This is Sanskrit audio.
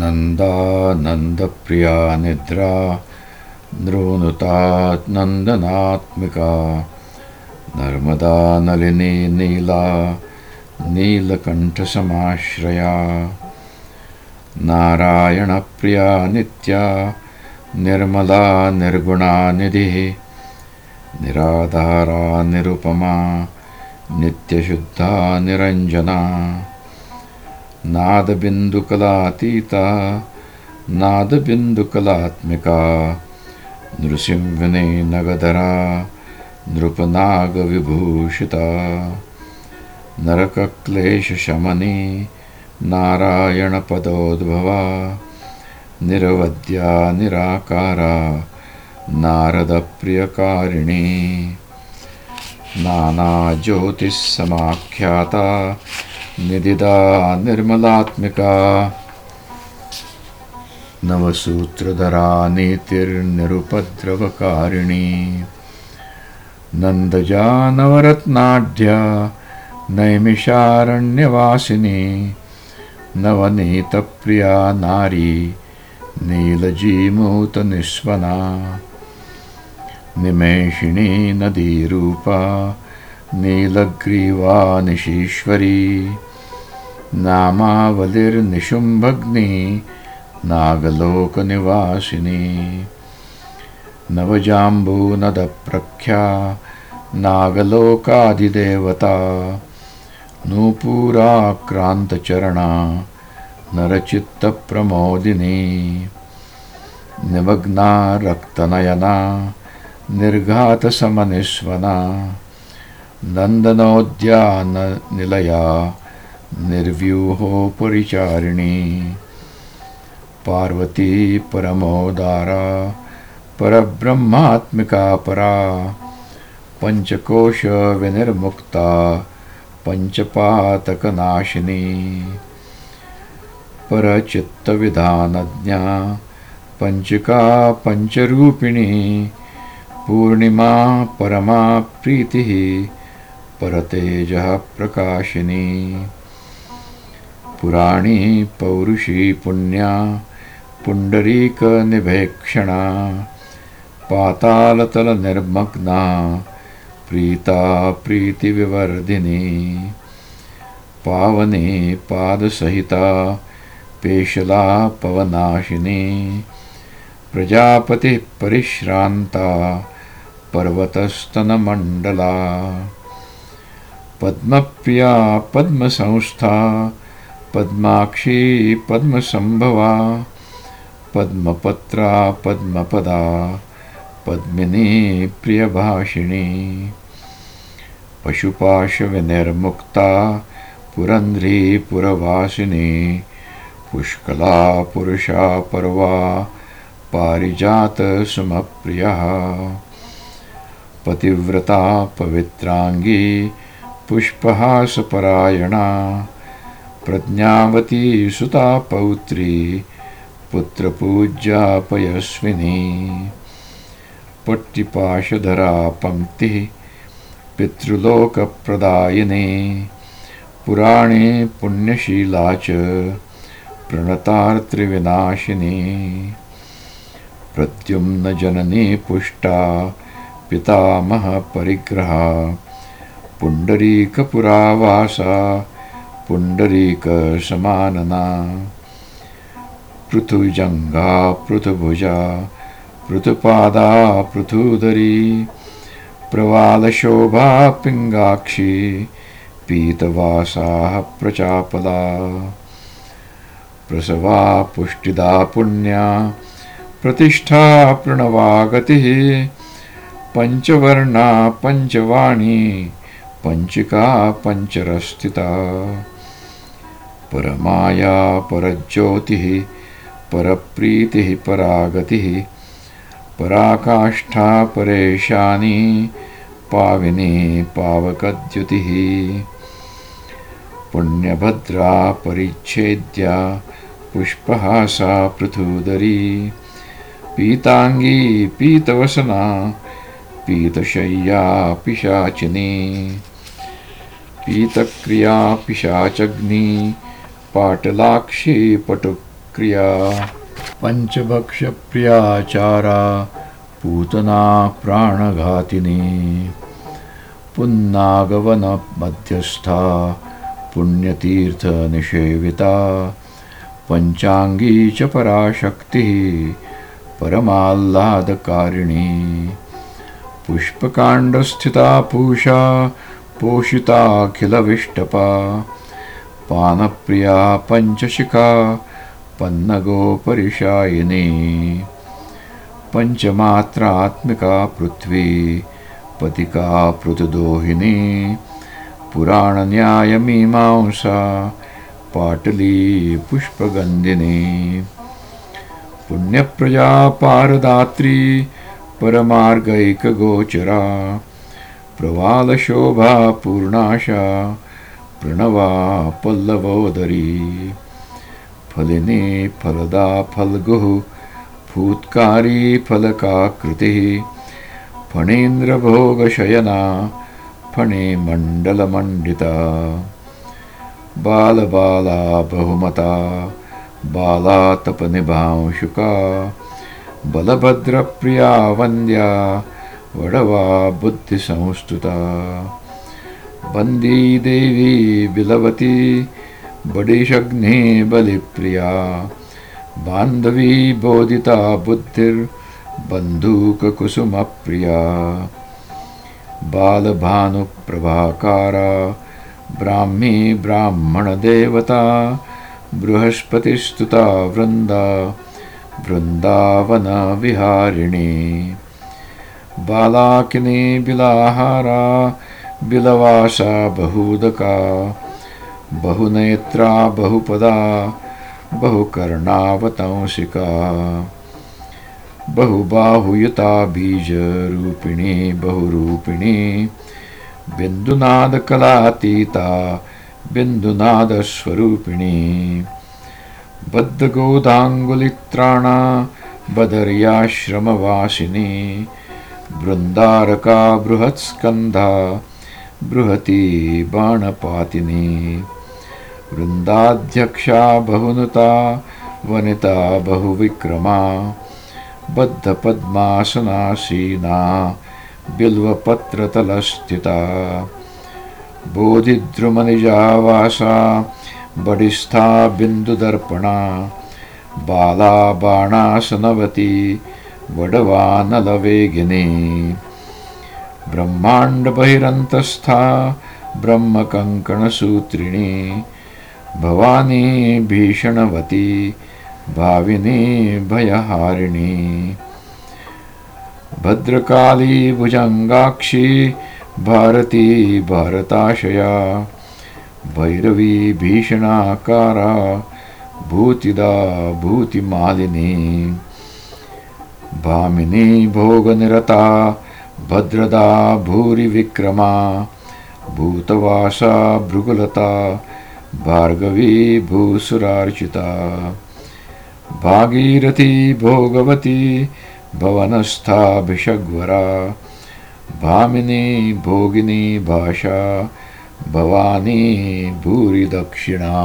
नन्दानन्दप्रिया निद्रा नृनुतानन्दनात्मिका नर्मदा नलिनी नीला नीलकण्ठसमाश्रया नारायणप्रिया नित्या निर्मला निर्गुणा निधिः निराधारा निरुपमा नित्यशुद्धा निरञ्जना नादबिन्दुकलातीता नादबिन्दुकलात्मिका नृसिंहने नगधरा नृपनागविभूषिता नरकक्लेशशमनी नारायणपदोद्भवा निरवद्या निराकारा नारदप्रियकारिणी नानाज्योतिःसमाख्याता निदिदा निर्मलात्मिका। नवसूत्रधरा नीतिर्निरुपद्रवकारिणी। नन्दजा नवरत्नाढ्या नैमिषारण्यवासिनी। नवनीतप्रिया नारी नीलजीमूतनिस्वना। निमेषिणी नदीरूपा नीलग्रीवा निशीश्वरी नामावलिर्निशुम्भग्नि नागलोकनिवासिनी। नवजाम्बूनदप्रख्या नागलोकादिदेवता नूपुराक्रान्तचरणा नरचित्तप्रमोदिनी। निमग्ना रक्तनयना निर्घातसमनिस्वना। नन्दनोद्याननिलया निर्व्यूहो परिचारिणी पार्वती परमोदारा, परब्रह्मात्मिका परा, पंचकोश विनिर्मुक्ता, पंचपातकनाशिनी। परचित्तविधानज्ञा, पंचका पंचरूपिणी, पूर्णिमा परमा प्रीतिः, परतेजः प्रकाशिनी। पुराणी पौरुषी पुण्या पुण्डरीकनिभेक्षणा पातालतलनिर्मग्ना प्रीता प्रीतिविवर्धिनी पावनी पादसहिता पेशला पवनाशिनी प्रजापतिः परिश्रान्ता पर्वतस्तनमण्डला पद्मप्रिया पद्मसंस्था पद्माक्षी पद्मसम्भवा पद्मपत्रा पद्मपदा, पद्मिनी प्रियभाषिणी पशुपाशविनिर्मुक्ता पुरन्ध्री पुरवासिनी, पुष्कला पुरुषा पर्वा पारिजातसुमप्रियः पतिव्रता पवित्राङ्गी पुष्पहासपरायणा प्रज्ञावती सुता पौत्री पुत्रपूज्या पयस्विनी पट्टिपाशधरा पङ्क्तिः पितृलोकप्रदायिनी। पुराणे पुण्यशीला च प्रणतार्त्रिविनाशिनी। प्रद्युम्नजननी पुष्टा पितामहपरिग्रहा। पुण्डरीकपुरावासा पुण्डरीकसमानना पृथुजङ्गा, पृथुभुजा, पृथुपादा पृथुदरी प्रवालशोभा, पिङ्गाक्षी, पीतवासाः प्रचापदा प्रसवा, पुष्टिदा, पुण्या, प्रतिष्ठा प्रणवागतिः पञ्चवर्णा, पञ्चवाणी, पञ्चिका, पञ्चरस्थिता। परमाया परज्योतिः परप्रीतिः परागतिः पराकाष्ठा परेशानी पाविनी पावकद्युतिः। पुण्यभद्रा परिच्छेद्या पुष्पहासा पृथुदरी पीताङ्गी पीतवसना पीतशय्या पिशाचिनी पीतक्रिया पिशाचग्नी पाटलाक्षी पटुक्रिया। क्रिया पञ्चभक्षप्रियाचारा पूतना प्राणघातिनी। पुन्नागवनमध्यस्था पुण्यतीर्थनिषेविता पञ्चाङ्गी च पराशक्तिः परमाह्लादकारिणी। पुष्पकाण्डस्थिता पूषा, पोषिताखिलविष्टपा। पानप्रिया पञ्चशिखा पन्नगोपरिशायिनी पञ्चमात्रात्मिका पृथ्वी पतिका पृथुदोहिनी पुराणन्यायमीमांसा पाटली पुष्पगन्धिनी पुण्यप्रजा पारदात्री परमार्गैकगोचरा प्रवालशोभा पूर्णाशा प्रणवा पल्लवोदरी। फलिनी फलदा फल्गुः फूत्कारी फलकाकृतिः फणीन्द्रभोगशयना फणे मण्डलमण्डिता बालबाला बहुमता बालातपनिभांशुका बलभद्रप्रिया वन्द्या वडवा बुद्धिसंस्तुता वन्दी देवी बिलवती बडिशग्ने बलिप्रिया बान्धवी बोधिता बुद्धिर्बन्धूककुसुमप्रिया बालभानुप्रभाकारा ब्राह्मी ब्राह्मणदेवता बृहस्पतिस्तुता वृन्दा वृन्दावनविहारिणी। बालाकिनी बिलाहारा बिलवासा बहुदका बहुनेत्रा बहुपदा बहुकर्णावतंसिका बहुबाहुयुता बीजरूपिणी बहुरूपिणी बिन्दुनादकलातीता बिन्दुनादस्वरूपिणी बद्धगोदाङ्गुलित्राणा बदर्याश्रमवासिनी बृन्दारका बृहत्स्कन्धा बृहती बाणपातिनी। वृन्दाध्यक्षा बहुनुता वनिता बहुविक्रमा। बद्धपद्मासनासीना बिल्वपत्रतलस्थिता। बोधिद्रुमनिजावासा बडिस्था बिन्दुदर्पणा। बाला बाणासनवती वडवानलवेगिनी ब्रह्माण्डबहिरन्तस्था ब्रह्मकङ्कणसूत्रिणी भवानी भीषणवती भाविनी भयहारिणी। भद्रकाली भुजङ्गाक्षी भारती भारताशया। भैरवी भीषणाकारा भूतिदा भूतिमालिनी। भामिनी भोगनिरता भद्रदा भूरिविक्रमा भूतवासा भृगुलता भार्गवी भूसुरार्चिता भागीरथी भोगवती भवनस्थाभिषग्वरा भामिनी भोगिनी भाषा भवानी भूरिदक्षिणा।